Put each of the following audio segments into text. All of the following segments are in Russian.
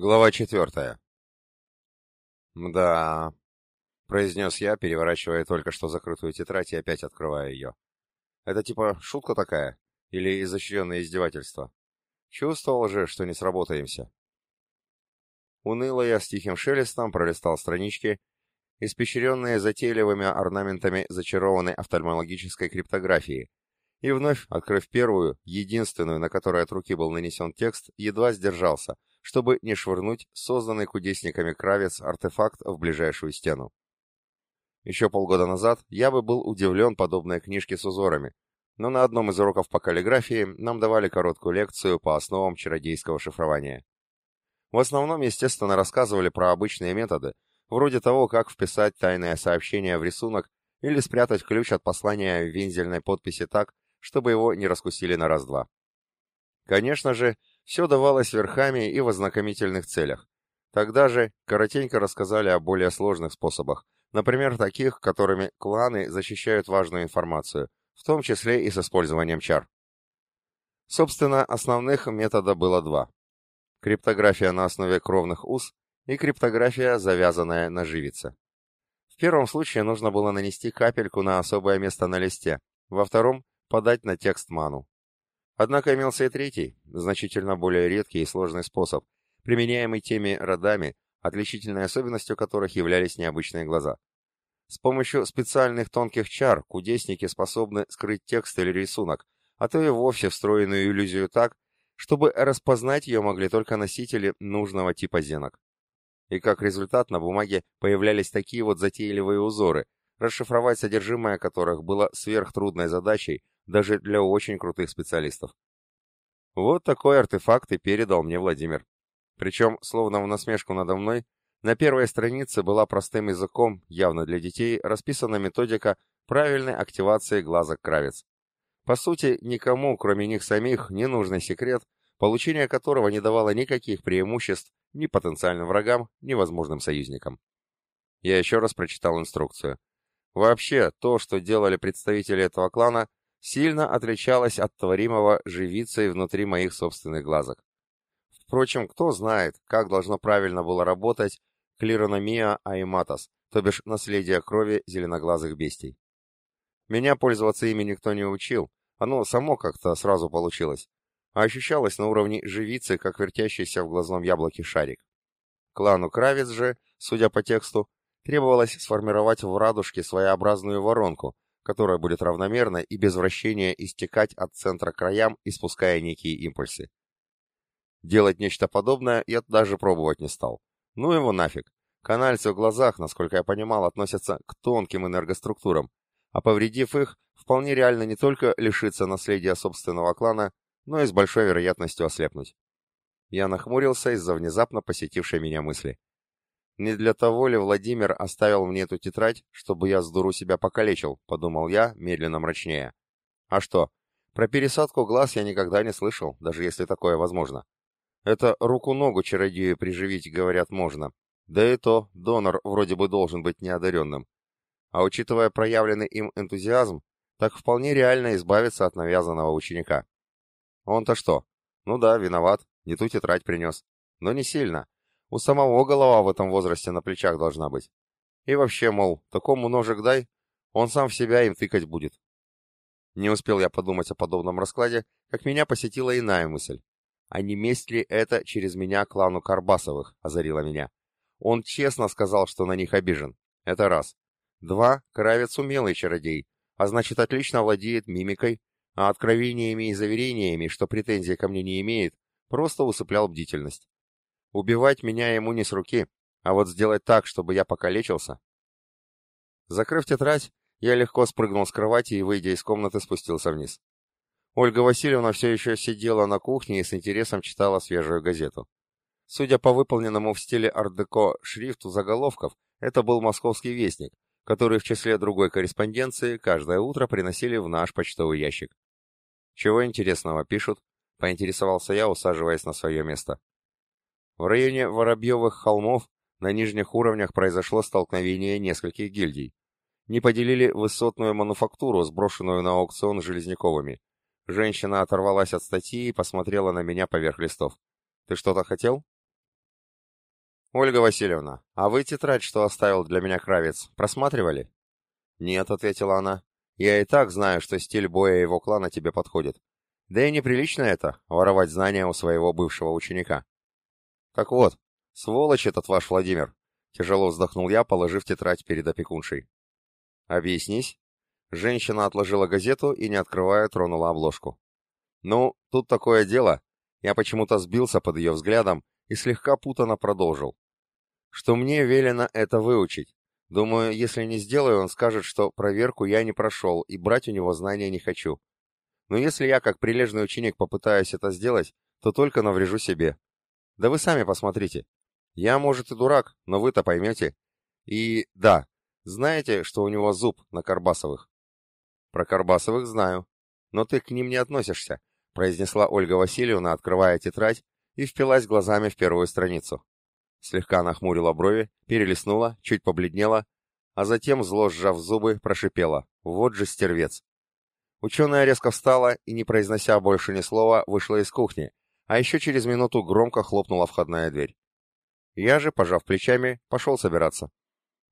Глава четвертая. «Мда...» — произнес я, переворачивая только что закрытую тетрадь и опять открывая ее. «Это типа шутка такая? Или изощренное издевательство? Чувствовал же, что не сработаемся». Уныло я с тихим шелестом пролистал странички, испещренные затейливыми орнаментами зачарованной офтальмологической криптографии, и вновь, открыв первую, единственную, на которой от руки был нанесен текст, едва сдержался — чтобы не швырнуть созданный кудесниками кравец артефакт в ближайшую стену. Еще полгода назад я бы был удивлен подобной книжке с узорами, но на одном из уроков по каллиграфии нам давали короткую лекцию по основам чародейского шифрования. В основном, естественно, рассказывали про обычные методы, вроде того, как вписать тайное сообщение в рисунок или спрятать ключ от послания в вензельной подписи так, чтобы его не раскусили на раз-два. Конечно же, все давалось верхами и в ознакомительных целях. Тогда же коротенько рассказали о более сложных способах, например, таких, которыми кланы защищают важную информацию, в том числе и с использованием чар. Собственно, основных метода было два. Криптография на основе кровных уз и криптография, завязанная на живице. В первом случае нужно было нанести капельку на особое место на листе, во втором — подать на текст ману. Однако имелся и третий, значительно более редкий и сложный способ, применяемый теми родами, отличительной особенностью которых являлись необычные глаза. С помощью специальных тонких чар кудесники способны скрыть текст или рисунок, а то и вовсе встроенную иллюзию так, чтобы распознать ее могли только носители нужного типа зенок. И как результат на бумаге появлялись такие вот затейливые узоры, расшифровать содержимое которых было сверхтрудной задачей, даже для очень крутых специалистов. Вот такой артефакт и передал мне Владимир. Причем, словно в насмешку надо мной, на первой странице была простым языком, явно для детей, расписана методика правильной активации глазок кравец. По сути, никому, кроме них самих, не нужный секрет, получение которого не давало никаких преимуществ ни потенциальным врагам, ни возможным союзникам. Я еще раз прочитал инструкцию. Вообще, то, что делали представители этого клана, сильно отличалась от творимого живицей внутри моих собственных глазок. Впрочем, кто знает, как должно правильно было работать клирономия аиматос, то бишь наследие крови зеленоглазых бестий. Меня пользоваться ими никто не учил, оно само как-то сразу получилось, а ощущалось на уровне живицы, как вертящийся в глазном яблоке шарик. Клану Кравец же, судя по тексту, требовалось сформировать в радужке своеобразную воронку, которая будет равномерно и без вращения истекать от центра к краям, испуская некие импульсы. Делать нечто подобное я даже пробовать не стал. Ну его нафиг. Канальцы в глазах, насколько я понимал, относятся к тонким энергоструктурам, а повредив их, вполне реально не только лишиться наследия собственного клана, но и с большой вероятностью ослепнуть. Я нахмурился из-за внезапно посетившей меня мысли. Не для того ли Владимир оставил мне эту тетрадь, чтобы я с дуру себя покалечил, подумал я, медленно мрачнее. А что? Про пересадку глаз я никогда не слышал, даже если такое возможно. Это руку-ногу чародею приживить, говорят, можно. Да и то, донор вроде бы должен быть неодаренным. А учитывая проявленный им энтузиазм, так вполне реально избавиться от навязанного ученика. Он-то что? Ну да, виноват, не ту тетрадь принес. Но не сильно. У самого голова в этом возрасте на плечах должна быть. И вообще, мол, такому ножик дай, он сам в себя им тыкать будет. Не успел я подумать о подобном раскладе, как меня посетила иная мысль. А не месть ли это через меня клану Карбасовых, озарила меня. Он честно сказал, что на них обижен. Это раз. Два, Кравец умелый чародей, а значит отлично владеет мимикой, а откровениями и заверениями, что претензий ко мне не имеет, просто усыплял бдительность. Убивать меня ему не с руки, а вот сделать так, чтобы я покалечился. Закрыв тетрадь, я легко спрыгнул с кровати и, выйдя из комнаты, спустился вниз. Ольга Васильевна все еще сидела на кухне и с интересом читала свежую газету. Судя по выполненному в стиле ар-деко шрифту заголовков, это был московский вестник, который в числе другой корреспонденции каждое утро приносили в наш почтовый ящик. «Чего интересного пишут?» — поинтересовался я, усаживаясь на свое место. В районе Воробьевых холмов на нижних уровнях произошло столкновение нескольких гильдий. Не поделили высотную мануфактуру, сброшенную на аукцион Железняковыми. Женщина оторвалась от статьи и посмотрела на меня поверх листов. «Ты что-то хотел?» «Ольга Васильевна, а вы тетрадь, что оставил для меня Кравец, просматривали?» «Нет», — ответила она. «Я и так знаю, что стиль боя его клана тебе подходит. Да и неприлично это — воровать знания у своего бывшего ученика». «Так вот, сволочь этот ваш Владимир!» — тяжело вздохнул я, положив тетрадь перед опекуншей. «Объяснись?» Женщина отложила газету и, не открывая, тронула обложку. «Ну, тут такое дело». Я почему-то сбился под ее взглядом и слегка путано продолжил. «Что мне велено это выучить. Думаю, если не сделаю, он скажет, что проверку я не прошел и брать у него знания не хочу. Но если я, как прилежный ученик, попытаюсь это сделать, то только наврежу себе. Да вы сами посмотрите. Я, может, и дурак, но вы-то поймете. И да, знаете, что у него зуб на Карбасовых? Про Карбасовых знаю. Но ты к ним не относишься, произнесла Ольга Васильевна, открывая тетрадь, и впилась глазами в первую страницу. Слегка нахмурила брови, перелистнула, чуть побледнела, а затем, зло сжав зубы, прошипела. Вот же стервец. Ученая резко встала и, не произнося больше ни слова, вышла из кухни, а еще через минуту громко хлопнула входная дверь. Я же, пожав плечами, пошел собираться.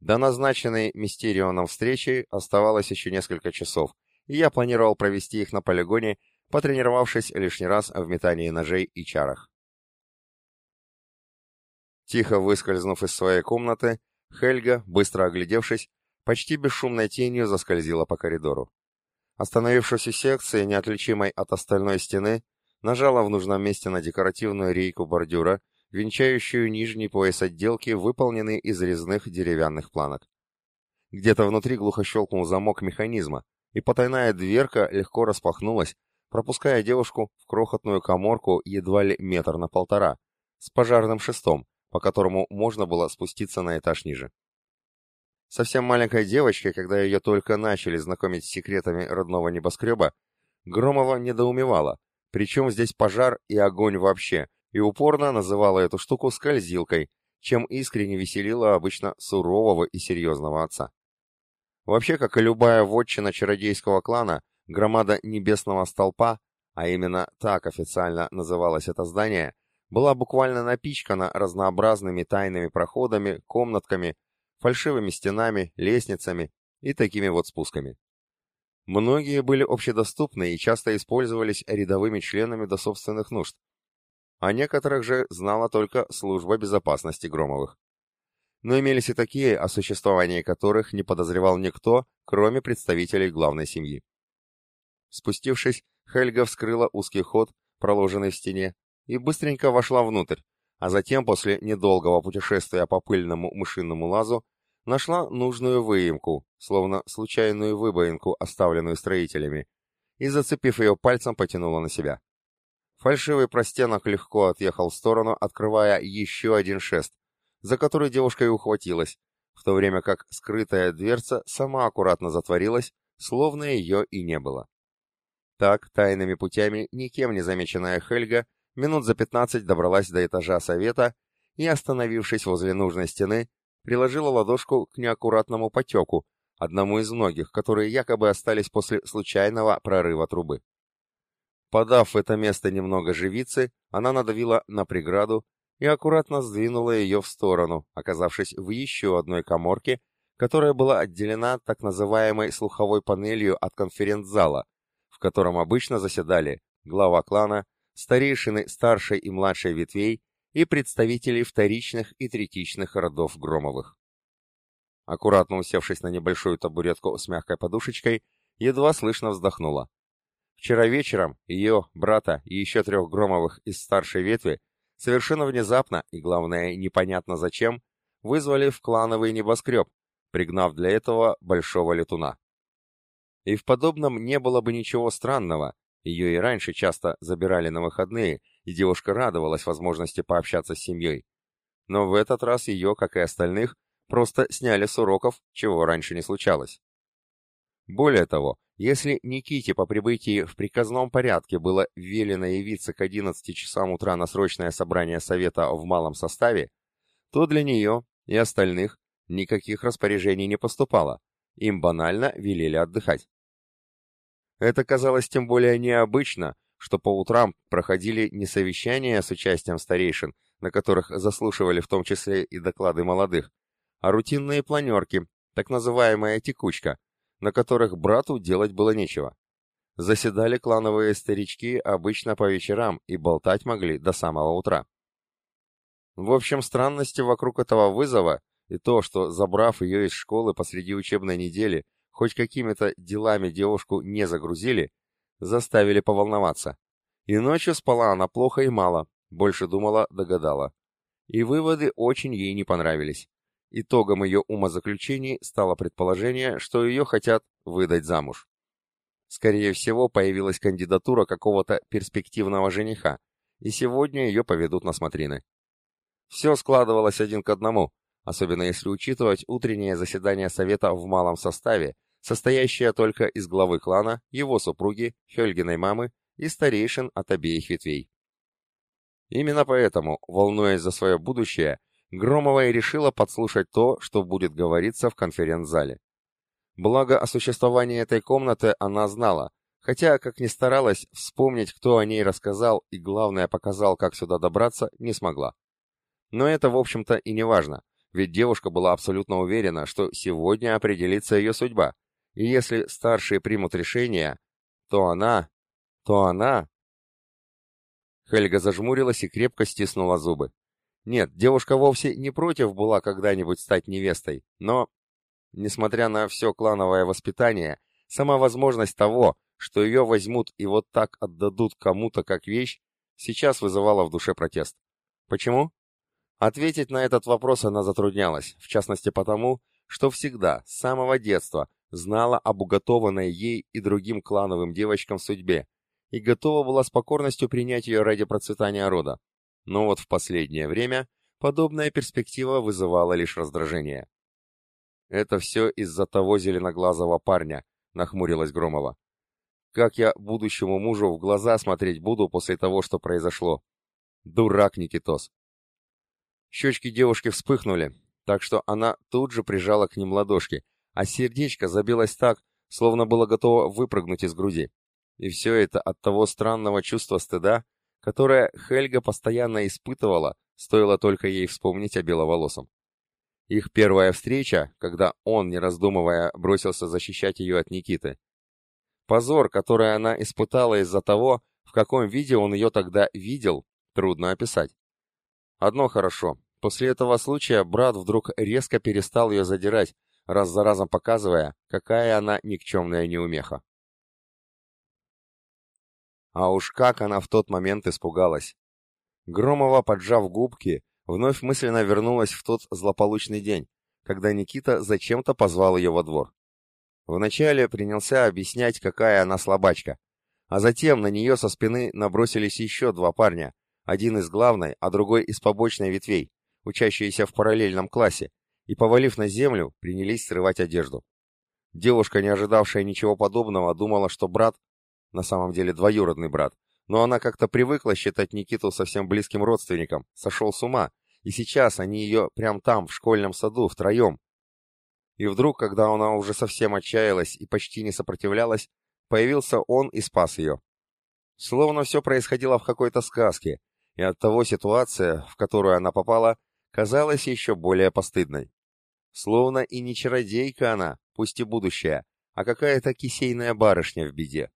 До назначенной Мистерионом встречи оставалось еще несколько часов, и я планировал провести их на полигоне, потренировавшись лишний раз в метании ножей и чарах. Тихо выскользнув из своей комнаты, Хельга, быстро оглядевшись, почти бесшумной тенью заскользила по коридору. Остановившись у секции, неотличимой от остальной стены, нажала в нужном месте на декоративную рейку бордюра, венчающую нижний пояс отделки, выполненный из резных деревянных планок. Где-то внутри глухо щелкнул замок механизма, и потайная дверка легко распахнулась, пропуская девушку в крохотную коморку едва ли метр на полтора, с пожарным шестом, по которому можно было спуститься на этаж ниже. Совсем маленькой девочкой, когда ее только начали знакомить с секретами родного небоскреба, Громова недоумевала, причем здесь пожар и огонь вообще, и упорно называла эту штуку скользилкой, чем искренне веселила обычно сурового и серьезного отца. Вообще, как и любая вотчина чародейского клана, громада небесного столпа, а именно так официально называлось это здание, была буквально напичкана разнообразными тайными проходами, комнатками, фальшивыми стенами, лестницами и такими вот спусками. Многие были общедоступны и часто использовались рядовыми членами до собственных нужд, а некоторых же знала только служба безопасности Громовых. Но имелись и такие, о существовании которых не подозревал никто, кроме представителей главной семьи. Спустившись, Хельга вскрыла узкий ход, проложенный в стене, и быстренько вошла внутрь, а затем, после недолгого путешествия по пыльному мышиному лазу, нашла нужную выемку, словно случайную выбоинку, оставленную строителями, и, зацепив ее пальцем, потянула на себя. Фальшивый простенок легко отъехал в сторону, открывая еще один шест, за который девушка и ухватилась, в то время как скрытая дверца сама аккуратно затворилась, словно ее и не было. Так, тайными путями, никем не замеченная Хельга минут за пятнадцать добралась до этажа совета и, остановившись возле нужной стены, приложила ладошку к неаккуратному потеку, одному из многих, которые якобы остались после случайного прорыва трубы. Подав в это место немного живицы, она надавила на преграду и аккуратно сдвинула ее в сторону, оказавшись в еще одной коморке, которая была отделена так называемой слуховой панелью от конференц-зала, в котором обычно заседали глава клана, старейшины старшей и младшей ветвей и представители вторичных и третичных родов Громовых. Аккуратно усевшись на небольшую табуретку с мягкой подушечкой, едва слышно вздохнула. Вчера вечером ее, брата и еще трех Громовых из старшей ветви совершенно внезапно и, главное, непонятно зачем, вызвали в клановый небоскреб, пригнав для этого большого летуна. И в подобном не было бы ничего странного, ее и раньше часто забирали на выходные, и девушка радовалась возможности пообщаться с семьей. Но в этот раз ее, как и остальных, просто сняли с уроков, чего раньше не случалось. Более того, если Никите по прибытии в приказном порядке было велено явиться к 11 часам утра на срочное собрание совета в малом составе, то для нее и остальных никаких распоряжений не поступало, им банально велели отдыхать. Это казалось тем более необычно, что по утрам проходили не совещания с участием старейшин, на которых заслушивали в том числе и доклады молодых, а рутинные планерки, так называемая текучка, на которых брату делать было нечего. Заседали клановые старички обычно по вечерам и болтать могли до самого утра. В общем, странности вокруг этого вызова и то, что, забрав ее из школы посреди учебной недели, хоть какими-то делами девушку не загрузили, заставили поволноваться. И ночью спала она плохо и мало, больше думала, догадала. И выводы очень ей не понравились. Итогом ее умозаключений стало предположение, что ее хотят выдать замуж. Скорее всего, появилась кандидатура какого-то перспективного жениха, и сегодня ее поведут на смотрины. Все складывалось один к одному, особенно если учитывать утреннее заседание совета в малом составе, состоящее только из главы клана, его супруги, Хельгиной мамы и старейшин от обеих ветвей. Именно поэтому, волнуясь за свое будущее, Громова и решила подслушать то, что будет говориться в конференц-зале. Благо о существовании этой комнаты она знала, хотя, как ни старалась, вспомнить, кто о ней рассказал и, главное, показал, как сюда добраться, не смогла. Но это, в общем-то, и не важно, ведь девушка была абсолютно уверена, что сегодня определится ее судьба, и если старшие примут решение, то она... то она... Хельга зажмурилась и крепко стиснула зубы. Нет, девушка вовсе не против была когда-нибудь стать невестой, но, несмотря на все клановое воспитание, сама возможность того, что ее возьмут и вот так отдадут кому-то как вещь, сейчас вызывала в душе протест. Почему? Ответить на этот вопрос она затруднялась, в частности потому, что всегда, с самого детства, знала об уготованной ей и другим клановым девочкам судьбе и готова была с покорностью принять ее ради процветания рода. Но вот в последнее время подобная перспектива вызывала лишь раздражение. «Это все из-за того зеленоглазого парня», — нахмурилась Громова. «Как я будущему мужу в глаза смотреть буду после того, что произошло? Дурак Никитос!» Щечки девушки вспыхнули, так что она тут же прижала к ним ладошки, а сердечко забилось так, словно было готово выпрыгнуть из груди. И все это от того странного чувства стыда, которое Хельга постоянно испытывала, стоило только ей вспомнить о беловолосом. Их первая встреча, когда он, не раздумывая, бросился защищать ее от Никиты. Позор, который она испытала из-за того, в каком виде он ее тогда видел, трудно описать. Одно хорошо. После этого случая брат вдруг резко перестал ее задирать, раз за разом показывая, какая она никчемная неумеха. А уж как она в тот момент испугалась. Громова, поджав губки, вновь мысленно вернулась в тот злополучный день, когда Никита зачем-то позвал ее во двор. Вначале принялся объяснять, какая она слабачка, а затем на нее со спины набросились еще два парня, один из главной, а другой из побочной ветвей, учащиеся в параллельном классе, и, повалив на землю, принялись срывать одежду. Девушка, не ожидавшая ничего подобного, думала, что брат на самом деле двоюродный брат, но она как-то привыкла считать Никиту совсем близким родственником, сошел с ума, и сейчас они ее прямо там, в школьном саду, втроем. И вдруг, когда она уже совсем отчаялась и почти не сопротивлялась, появился он и спас ее. Словно все происходило в какой-то сказке, и оттого ситуация, в которую она попала, казалась еще более постыдной. Словно и не чародейка она, пусть и будущая, а какая-то кисейная барышня в беде.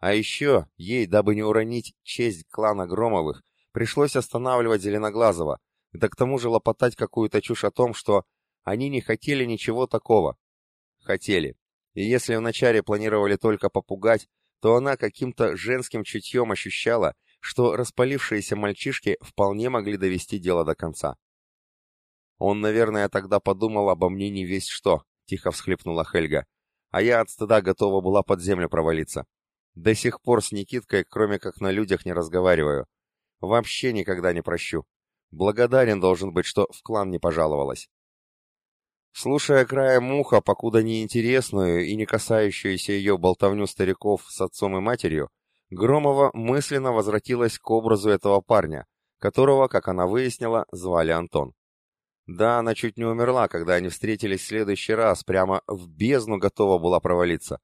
А еще ей, дабы не уронить честь клана Громовых, пришлось останавливать Зеленоглазого, да к тому же лопотать какую-то чушь о том, что они не хотели ничего такого. Хотели. И если вначале планировали только попугать, то она каким-то женским чутьем ощущала, что распалившиеся мальчишки вполне могли довести дело до конца. Он, наверное, тогда подумал обо мне не весь что, тихо всхлипнула Хельга, а я от стыда готова была под землю провалиться. До сих пор с Никиткой, кроме как на людях, не разговариваю. Вообще никогда не прощу. Благодарен должен быть, что в клан не пожаловалась. Слушая краем муха, покуда неинтересную и не касающуюся ее болтовню стариков с отцом и матерью, Громова мысленно возвратилась к образу этого парня, которого, как она выяснила, звали Антон. Да, она чуть не умерла, когда они встретились в следующий раз, прямо в бездну готова была провалиться.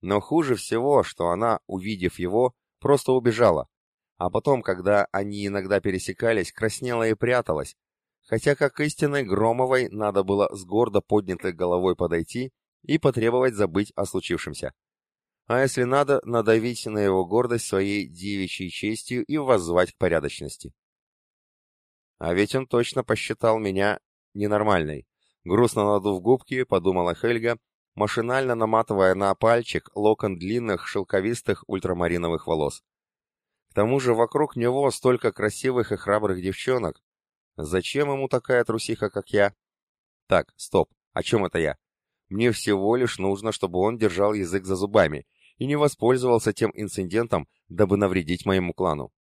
Но хуже всего, что она, увидев его, просто убежала. а потом, когда они иногда пересекались, краснела и пряталась, хотя как истинной Громовой надо было с гордо поднятой головой подойти и потребовать забыть о случившемся. А если надо, надавить на его гордость своей девичьей честью и воззвать к порядочности. А ведь он точно посчитал меня ненормальной. Грустно надув губки, подумала Хельга, машинально наматывая на пальчик локон длинных шелковистых ультрамариновых волос. К тому же вокруг него столько красивых и храбрых девчонок. Зачем ему такая трусиха, как я? Так, стоп, о чем это я? Мне всего лишь нужно, чтобы он держал язык за зубами и не воспользовался тем инцидентом, дабы навредить моему клану.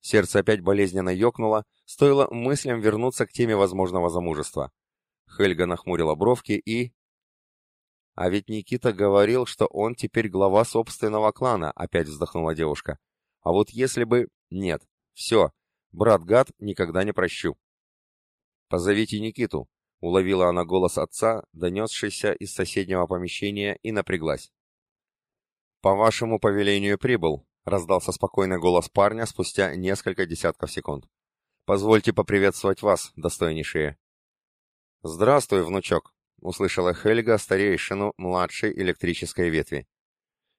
Сердце опять болезненно ёкнуло, стоило мыслям вернуться к теме возможного замужества. Хельга нахмурила бровки и... А ведь Никита говорил, что он теперь глава собственного клана, опять вздохнула девушка. А вот если бы... Нет, все, брат-гад никогда не прощу. Позовите Никиту, уловила она голос отца, донесшийся из соседнего помещения, и напряглась. По вашему повелению прибыл, раздался спокойный голос парня спустя несколько десятков секунд. Позвольте поприветствовать вас, достойнейшие. Здравствуй, внучок, услышала Хельга старейшину младшей электрической ветви.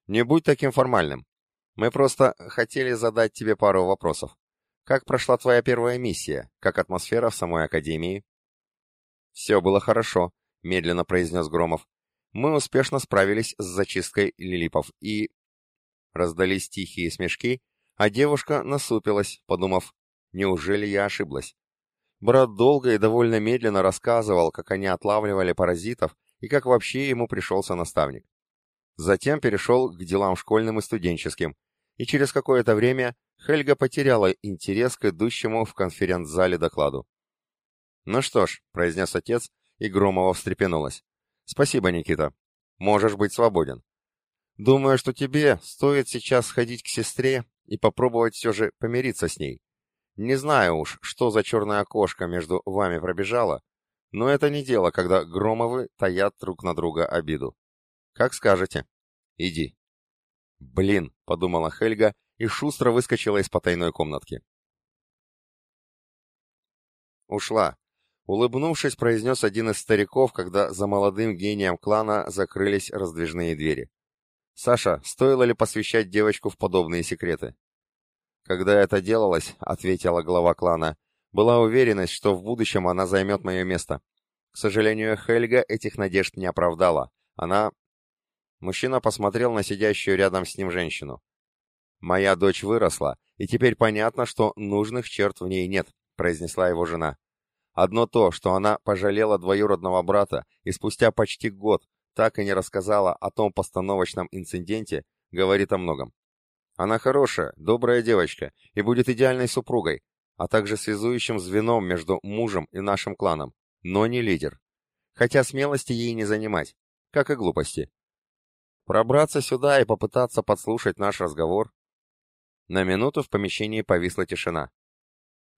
Не будь таким формальным. Мы просто хотели задать тебе пару вопросов. Как прошла твоя первая миссия? Как атмосфера в самой Академии? Все было хорошо, медленно произнес Громов. Мы успешно справились с зачисткой лилипов и... Раздались тихие смешки, а девушка насупилась, подумав, неужели я ошиблась? Брат долго и довольно медленно рассказывал, как они отлавливали паразитов и как вообще ему пришелся наставник. Затем перешел к делам школьным и студенческим, и через какое-то время Хельга потеряла интерес к идущему в конференц-зале докладу. «Ну что ж», — произнес отец, и Громова встрепенулась. «Спасибо, Никита. Можешь быть свободен. Думаю, что тебе стоит сейчас сходить к сестре и попробовать все же помириться с ней. Не знаю уж, что за черное окошко между вами пробежало, но это не дело, когда Громовы таят друг на друга обиду. Как скажете. Иди. Блин, подумала Хельга и шустро выскочила из потайной комнатки. Ушла. Улыбнувшись, произнес один из стариков, когда за молодым гением клана закрылись раздвижные двери. «Саша, стоило ли посвящать девочку в подобные секреты?» «Когда это делалось», — ответила глава клана, — «была уверенность, что в будущем она займет мое место. К сожалению, Хельга этих надежд не оправдала. Она...» Мужчина посмотрел на сидящую рядом с ним женщину. «Моя дочь выросла, и теперь понятно, что нужных черт в ней нет», — произнесла его жена. «Одно то, что она пожалела двоюродного брата и спустя почти год так и не рассказала о том постановочном инциденте, говорит о многом. Она хорошая, добрая девочка и будет идеальной супругой, а также связующим звеном между мужем и нашим кланом, но не лидер. Хотя смелости ей не занимать, как и глупости. Пробраться сюда и попытаться подслушать наш разговор. На минуту в помещении повисла тишина.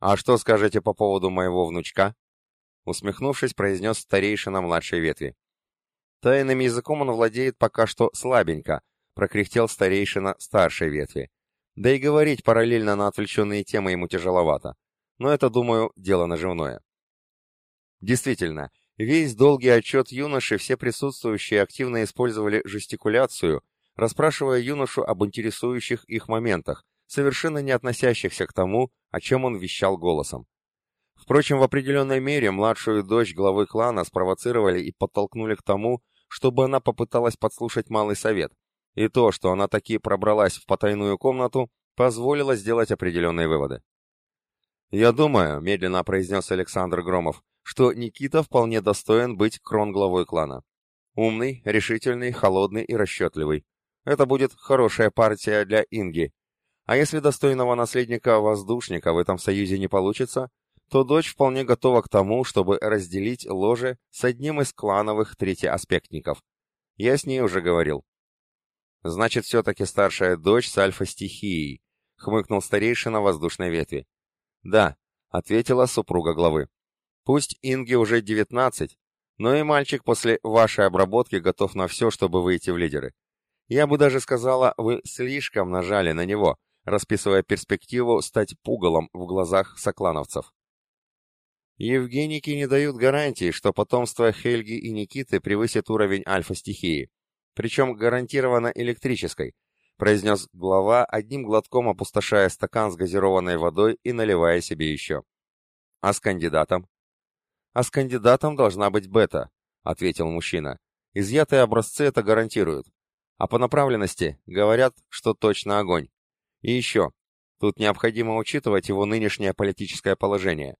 «А что скажете по поводу моего внучка?» Усмехнувшись, произнес старейшина младшей ветви. Тайным языком он владеет пока что слабенько, прокряхтел старейшина старшей ветви. Да и говорить параллельно на отвлеченные темы ему тяжеловато. Но это, думаю, дело наживное. Действительно, весь долгий отчет юноши все присутствующие активно использовали жестикуляцию, расспрашивая юношу об интересующих их моментах, совершенно не относящихся к тому, о чем он вещал голосом. Впрочем, в определенной мере младшую дочь главы клана спровоцировали и подтолкнули к тому, чтобы она попыталась подслушать малый совет, и то, что она таки пробралась в потайную комнату, позволило сделать определенные выводы. «Я думаю», — медленно произнес Александр Громов, что Никита вполне достоин быть кронглавой клана. Умный, решительный, холодный и расчетливый. Это будет хорошая партия для Инги. А если достойного наследника-воздушника в этом союзе не получится, то дочь вполне готова к тому, чтобы разделить ложе с одним из клановых третьеаспектников. Я с ней уже говорил. Значит, все-таки старшая дочь с альфа-стихией, хмыкнул старейшина воздушной ветви. Да, ответила супруга главы. Пусть Инге уже девятнадцать, но и мальчик после вашей обработки готов на все, чтобы выйти в лидеры. Я бы даже сказала, вы слишком нажали на него, расписывая перспективу стать пугалом в глазах соклановцев. Евгеники не дают гарантии, что потомство Хельги и Никиты превысит уровень альфа-стихии, причем гарантированно электрической, произнес глава, одним глотком опустошая стакан с газированной водой и наливая себе еще. А с кандидатом? А с кандидатом должна быть бета, ответил мужчина. Изъятые образцы это гарантируют. А по направленности говорят, что точно огонь. И еще, тут необходимо учитывать его нынешнее политическое положение.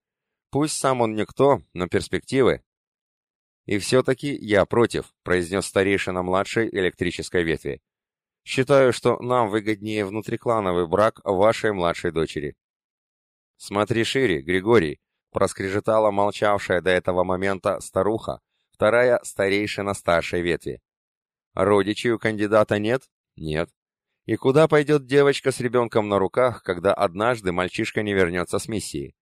Пусть сам он никто, но перспективы. И все-таки я против, произнес старейшина младшей электрической ветви. Считаю, что нам выгоднее внутриклановый брак вашей младшей дочери. Смотри шире, Григорий, проскрежетала молчавшая до этого момента старуха, вторая старейшина старшей ветви. Родичей у кандидата нет? Нет. И куда пойдет девочка с ребенком на руках, когда однажды мальчишка не вернется с миссии?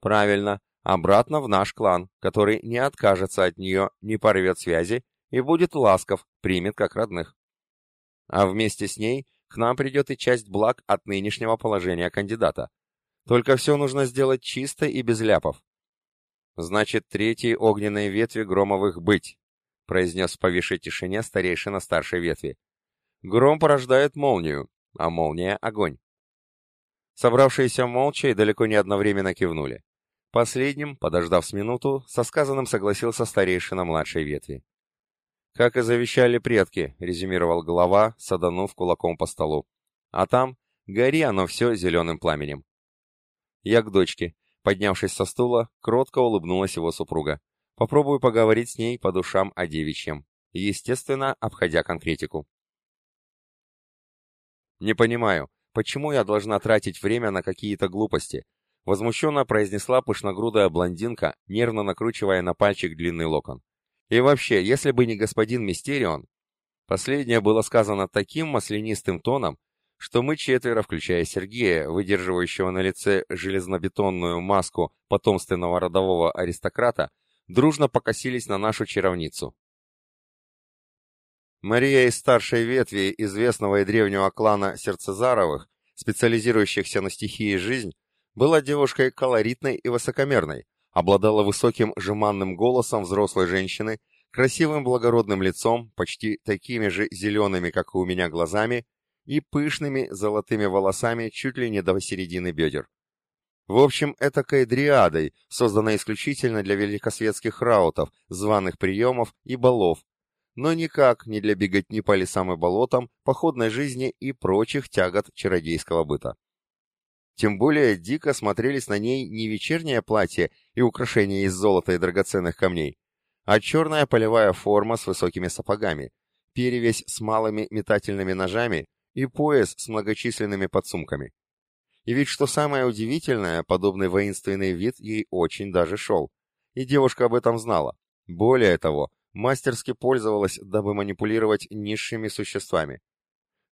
Правильно, обратно в наш клан, который не откажется от нее, не порвет связи и будет ласков, примет как родных. А вместе с ней к нам придет и часть благ от нынешнего положения кандидата. Только все нужно сделать чисто и без ляпов. Значит, третьей огненной ветви Громовых быть, — произнес в повисшей тишине старейшина старшей ветви. «Гром порождает молнию, а молния — огонь». Собравшиеся молча и далеко не одновременно кивнули. Последним, подождав с минуту, со сказанным согласился старейшина младшей ветви. «Как и завещали предки», — резюмировал глава, саданув кулаком по столу. «А там гори оно все зеленым пламенем». Я к дочке, поднявшись со стула, кротко улыбнулась его супруга. Попробую поговорить с ней по душам о девичьем, естественно, обходя конкретику. «Не понимаю, почему я должна тратить время на какие-то глупости?» Возмущенно произнесла пышногрудая блондинка, нервно накручивая на пальчик длинный локон. «И вообще, если бы не господин Мистерион...» Последнее было сказано таким маслянистым тоном, что мы четверо, включая Сергея, выдерживающего на лице железнобетонную маску потомственного родового аристократа, дружно покосились на нашу чаровницу. Мария из старшей ветви известного и древнего клана Сердцезаровых, специализирующихся на стихии жизнь, была девушкой колоритной и высокомерной, обладала высоким жеманным голосом взрослой женщины, красивым благородным лицом, почти такими же зелеными, как и у меня, глазами и пышными золотыми волосами чуть ли не до середины бедер. В общем, этакой дриадой, созданной исключительно для великосветских раутов, званых приемов и балов, но никак не для беготни по лесам и болотам, походной жизни и прочих тягот чародейского быта. Тем более дико смотрелись на ней не вечернее платье и украшения из золота и драгоценных камней, а черная полевая форма с высокими сапогами, перевесь с малыми метательными ножами и пояс с многочисленными подсумками. И ведь что самое удивительное, подобный воинственный вид ей очень даже шел. И девушка об этом знала. Более того, мастерски пользовалась, дабы манипулировать низшими существами.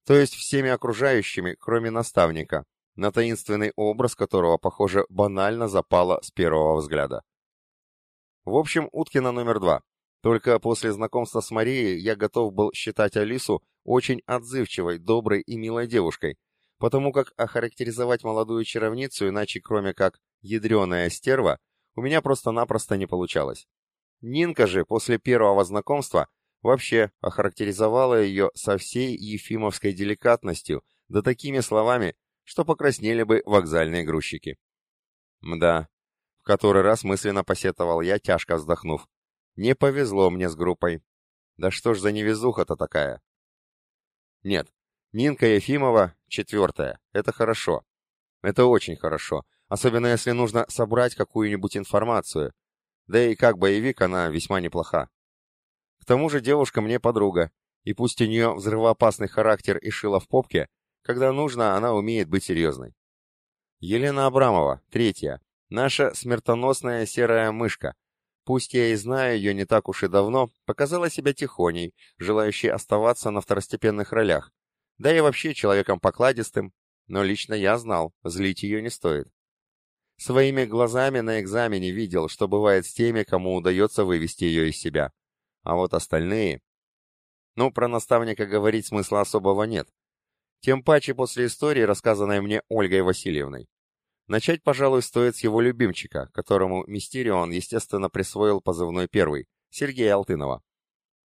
То есть всеми окружающими, кроме наставника, на таинственный образ которого, похоже, банально запала с первого взгляда. В общем, Уткина номер два. Только после знакомства с Марией я готов был считать Алису очень отзывчивой, доброй и милой девушкой, потому как охарактеризовать молодую чаровницу иначе кроме как «ядреная стерва» у меня просто-напросто не получалось. Нинка же после первого знакомства вообще охарактеризовала ее со всей ефимовской деликатностью, да такими словами, что покраснели бы вокзальные грузчики. Мда, в который раз мысленно посетовал я, тяжко вздохнув. Не повезло мне с группой. Да что ж за невезуха-то такая? Нет, Нинка Ефимова — четвертая. Это хорошо. Это очень хорошо. Особенно если нужно собрать какую-нибудь информацию. Да и как боевик она весьма неплоха. К тому же девушка мне подруга. И пусть у нее взрывоопасный характер и шила в попке, когда нужно, она умеет быть серьезной. Елена Абрамова, третья. Наша смертоносная серая мышка. Пусть я и знаю ее не так уж и давно, показала себя тихоней, желающей оставаться на второстепенных ролях, да и вообще человеком покладистым, но лично я знал, злить ее не стоит. Своими глазами на экзамене видел, что бывает с теми, кому удается вывести ее из себя. А вот остальные... Ну, про наставника говорить смысла особого нет. Тем паче после истории, рассказанной мне Ольгой Васильевной. Начать, пожалуй, стоит с его любимчика, которому Мистерион, естественно, присвоил позывной первый, Сергея Алтынова.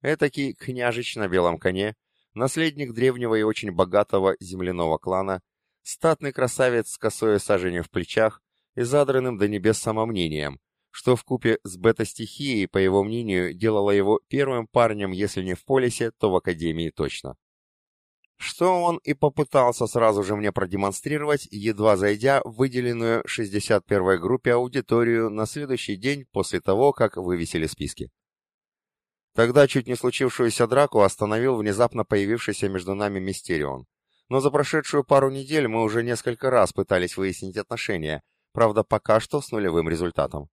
Этакий княжич на белом коне, наследник древнего и очень богатого земляного клана, статный красавец с косой саженью в плечах и задранным до небес самомнением, что в купе с бета-стихией, по его мнению, делало его первым парнем, если не в полисе, то в академии точно. Что он и попытался сразу же мне продемонстрировать, едва зайдя в выделенную 61-й группе аудиторию на следующий день после того, как вывесили списки. Тогда чуть не случившуюся драку остановил внезапно появившийся между нами Мистерион. Но за прошедшую пару недель мы уже несколько раз пытались выяснить отношения, правда пока что с нулевым результатом.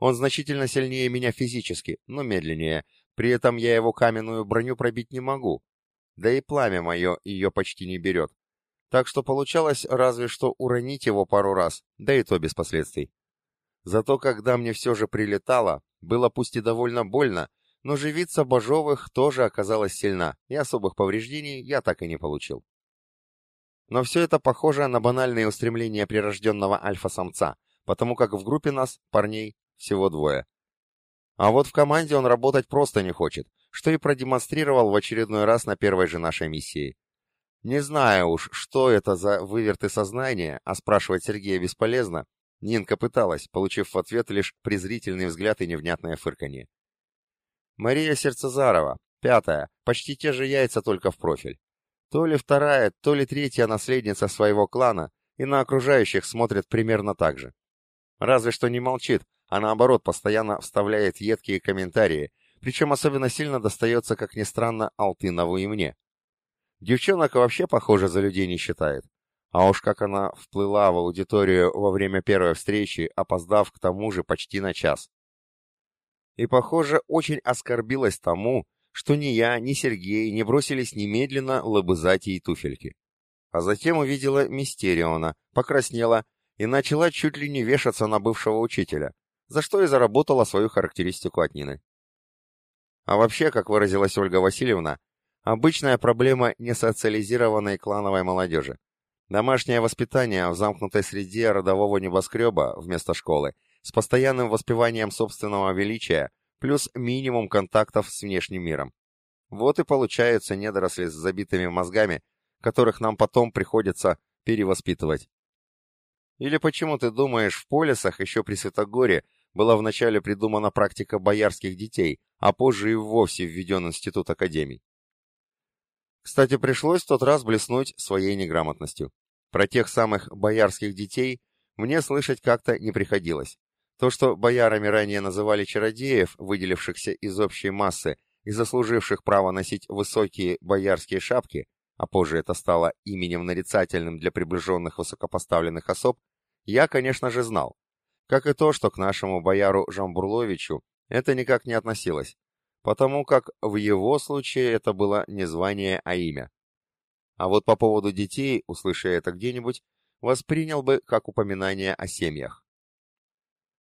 Он значительно сильнее меня физически, но медленнее, при этом я его каменную броню пробить не могу, да и пламя мое ее почти не берет. Так что получалось разве что уронить его пару раз, да и то без последствий. Зато когда мне все же прилетало, было пусть и довольно больно, но живица Божовых тоже оказалась сильна, и особых повреждений я так и не получил. Но все это похоже на банальные устремления прирожденного альфа-самца, потому как в группе нас, парней, всего двое. А вот в команде он работать просто не хочет, что и продемонстрировал в очередной раз на первой же нашей миссии. Не знаю уж, что это за выверты сознания, а спрашивать Сергея бесполезно. Нинка пыталась, получив в ответ лишь презрительный взгляд и невнятное фырканье. Мария Сердцезарова, пятая, почти те же яйца, только в профиль. То ли вторая, то ли третья наследница своего клана, и на окружающих смотрит примерно так же. Разве что не молчит, а наоборот постоянно вставляет едкие комментарии, причем особенно сильно достается, как ни странно, Алтынову и мне. Девчонок вообще, похоже, за людей не считает. А уж как она вплыла в аудиторию во время первой встречи, опоздав к тому же почти на час. И, похоже, очень оскорбилась тому, что ни я, ни Сергей не бросились немедленно лобызать ей туфельки. А затем увидела Мистериона, покраснела и начала чуть ли не вешаться на бывшего учителя, за что и заработала свою характеристику от Нины. А вообще, как выразилась Ольга Васильевна, обычная проблема несоциализированной клановой молодежи. Домашнее воспитание в замкнутой среде родового небоскреба вместо школы, с постоянным воспеванием собственного величия, плюс минимум контактов с внешним миром. Вот и получаются недоросли с забитыми мозгами, которых нам потом приходится перевоспитывать. Или почему ты думаешь, в полисах еще при Святогоре была вначале придумана практика боярских детей, а позже и вовсе введен институт академий. Кстати, пришлось в тот раз блеснуть своей неграмотностью. Про тех самых боярских детей мне слышать как-то не приходилось. То, что боярами ранее называли чародеев, выделившихся из общей массы и заслуживших право носить высокие боярские шапки, а позже это стало именем нарицательным для приближенных высокопоставленных особ, я, конечно же, знал. Как и то, что к нашему бояру Жамбурловичу это никак не относилось, потому как в его случае это было не звание, а имя. А вот по поводу детей, услыша это где-нибудь, воспринял бы как упоминание о семьях.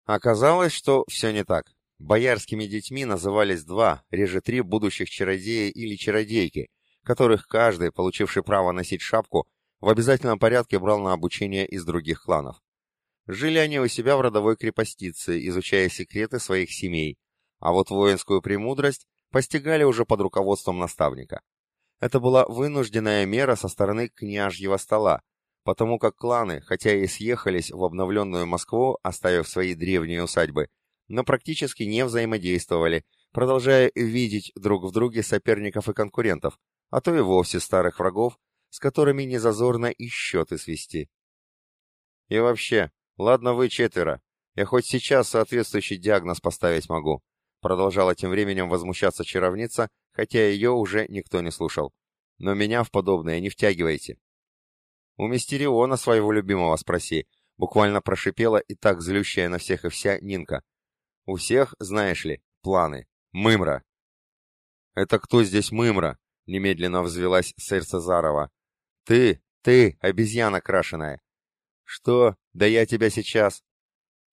Оказалось, что все не так. Боярскими детьми назывались два, реже три будущих чародея или чародейки, которых каждый, получивший право носить шапку, в обязательном порядке брал на обучение из других кланов. Жили они у себя в родовой крепостице, изучая секреты своих семей, а вот воинскую премудрость постигали уже под руководством наставника. Это была вынужденная мера со стороны княжьего стола, потому как кланы, хотя и съехались в обновленную Москву, оставив свои древние усадьбы, но практически не взаимодействовали, продолжая видеть друг в друге соперников и конкурентов, а то и вовсе старых врагов, с которыми не зазорно и счеты свести. И вообще, «Ладно вы четверо. Я хоть сейчас соответствующий диагноз поставить могу», продолжала тем временем возмущаться чаровница, хотя ее уже никто не слушал. «Но меня в подобное не втягивайте». «У Мистериона своего любимого спроси», буквально прошипела и так злющая на всех и вся Нинка. «У всех, знаешь ли, планы. Мымра». «Это кто здесь Мымра?» — немедленно взвелась сэр Цезарова. «Ты, ты, обезьяна крашеная. «Что? Да я тебя сейчас...»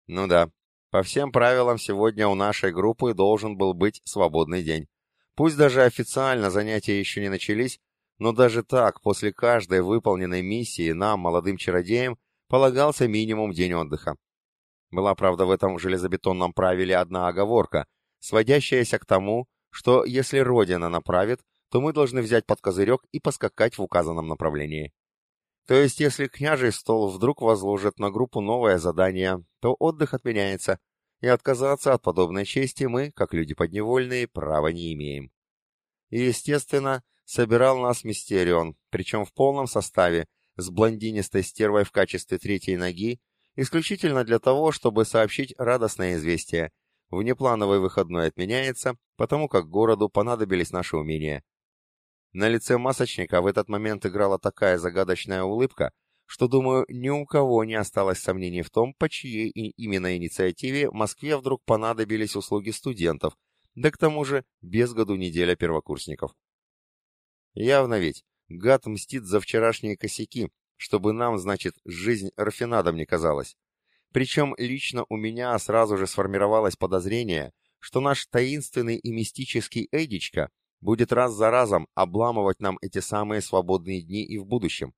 «Ну да. По всем правилам сегодня у нашей группы должен был быть свободный день. Пусть даже официально занятия еще не начались, Но даже так, после каждой выполненной миссии нам, молодым чародеям, полагался минимум день отдыха. Была, правда, в этом железобетонном правиле одна оговорка, сводящаяся к тому, что если Родина направит, то мы должны взять под козырек и поскакать в указанном направлении. То есть, если княжий стол вдруг возложит на группу новое задание, то отдых отменяется, и отказаться от подобной чести мы, как люди подневольные, права не имеем. И, естественно, собирал нас Мистерион, причем в полном составе, с блондинистой стервой в качестве третьей ноги, исключительно для того, чтобы сообщить радостное известие. Внеплановый выходной отменяется, потому как городу понадобились наши умения. На лице масочника в этот момент играла такая загадочная улыбка, что, думаю, ни у кого не осталось сомнений в том, по чьей именно инициативе Москве вдруг понадобились услуги студентов, да к тому же без году неделя первокурсников. Явно ведь, гад мстит за вчерашние косяки, чтобы нам, значит, жизнь рафинадом не казалась. Причем лично у меня сразу же сформировалось подозрение, что наш таинственный и мистический Эдичка будет раз за разом обламывать нам эти самые свободные дни и в будущем.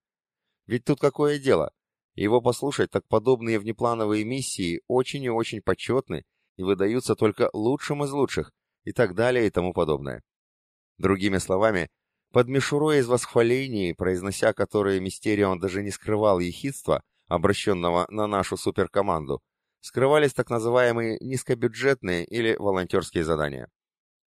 Ведь тут какое дело? Его послушать, так подобные внеплановые миссии очень и очень почетны и выдаются только лучшим из лучших, и так далее и тому подобное. Другими словами, под мишурой из восхвалений, произнося которые Мистерион даже не скрывал ехидства, обращенного на нашу суперкоманду, скрывались так называемые низкобюджетные или волонтерские задания.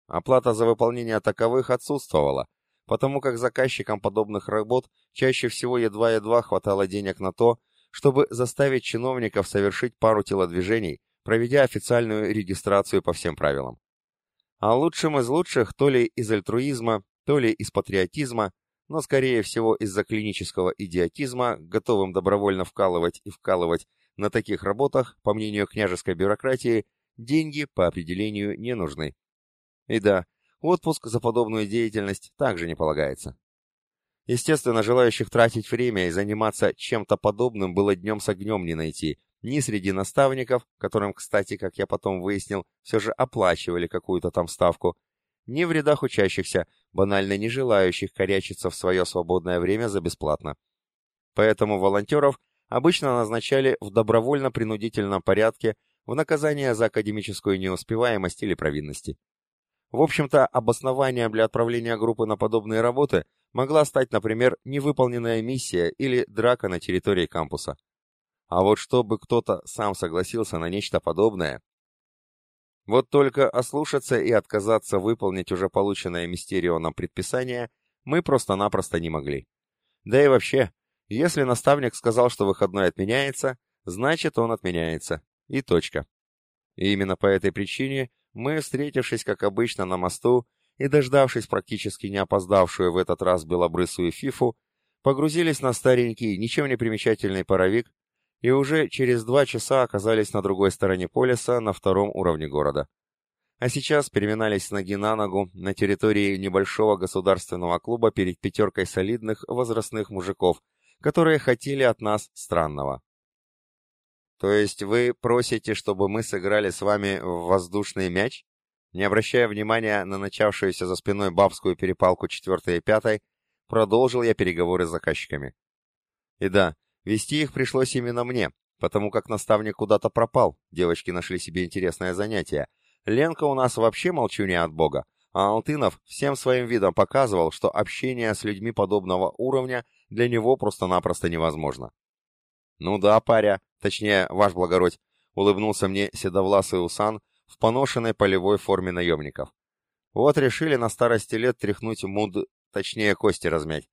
Оплата за выполнение таковых отсутствовала, потому как заказчикам подобных работ чаще всего едва-едва хватало денег на то, чтобы заставить чиновников совершить пару телодвижений, проведя официальную регистрацию по всем правилам. А лучшим из лучших то ли из альтруизма, то ли из патриотизма, но скорее всего из-за клинического идиотизма, готовым добровольно вкалывать и вкалывать на таких работах, по мнению княжеской бюрократии, деньги по определению не нужны. И да, отпуск за подобную деятельность также не полагается. Естественно, желающих тратить время и заниматься чем-то подобным было днем с огнем не найти, ни среди наставников, которым, кстати, как я потом выяснил, все же оплачивали какую-то там ставку, ни в рядах учащихся, банально не желающих корячиться в свое свободное время за бесплатно. Поэтому волонтеров обычно назначали в добровольно-принудительном порядке в наказание за академическую неуспеваемость или провинности. В общем-то, обоснованием для отправления группы на подобные работы могла стать, например, невыполненная миссия или драка на территории кампуса. А вот чтобы кто-то сам согласился на нечто подобное... Вот только ослушаться и отказаться выполнить уже полученное Мистерионом предписание мы просто-напросто не могли. Да и вообще, если наставник сказал, что выходной отменяется, значит он отменяется. И точка. И именно по этой причине мы, встретившись, как обычно, на мосту и дождавшись практически не опоздавшую в этот раз белобрысую фифу, погрузились на старенький, ничем не примечательный паровик и уже через два часа оказались на другой стороне полиса на втором уровне города. А сейчас переминались с ноги на ногу на территории небольшого государственного клуба перед пятеркой солидных возрастных мужиков, которые хотели от нас странного. То есть вы просите, чтобы мы сыграли с вами в воздушный мяч? Не обращая внимания на начавшуюся за спиной бабскую перепалку четвертой и пятой, продолжил я переговоры с заказчиками. И да, вести их пришлось именно мне, потому как наставник куда-то пропал, девочки нашли себе интересное занятие. Ленка у нас вообще молчуня от бога, а Алтынов всем своим видом показывал, что общение с людьми подобного уровня для него просто-напросто невозможно. «Ну да, паря, точнее, ваш благородь», — улыбнулся мне седовласый усан в поношенной полевой форме наемников. «Вот решили на старости лет тряхнуть муд, точнее, кости размять.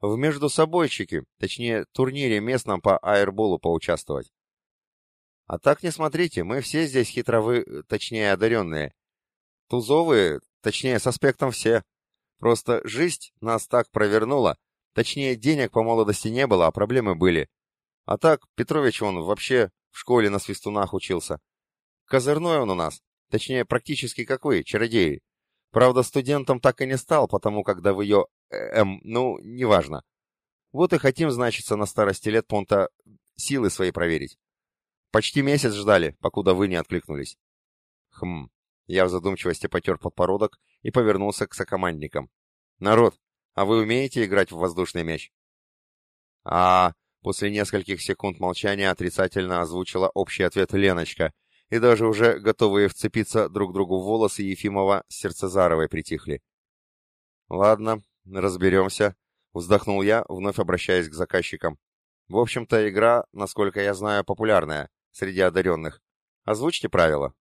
В междусобойчике, точнее, турнире местном по аэрболу поучаствовать. А так не смотрите, мы все здесь хитровы, точнее, одаренные. Тузовые, точнее, с аспектом все. Просто жизнь нас так провернула, точнее, денег по молодости не было, а проблемы были. А так, Петрович он вообще в школе на свистунах учился. Козырной он у нас, точнее, практически как вы, чародеи. Правда, студентом так и не стал, потому когда в ее... Эм, ну, неважно. Вот и хотим, значится, на старости лет понта силы свои проверить. Почти месяц ждали, покуда вы не откликнулись. Хм, я в задумчивости потер подбородок и повернулся к сокомандникам. Народ, А вы умеете играть в воздушный мяч? А, после нескольких секунд молчания отрицательно озвучила общий ответ Леночка, и даже уже готовые вцепиться друг другу в волосы Ефимова с Сердцезаровой притихли. «Ладно, разберемся», — вздохнул я, вновь обращаясь к заказчикам. «В общем-то, игра, насколько я знаю, популярная, среди одаренных. Озвучьте правила».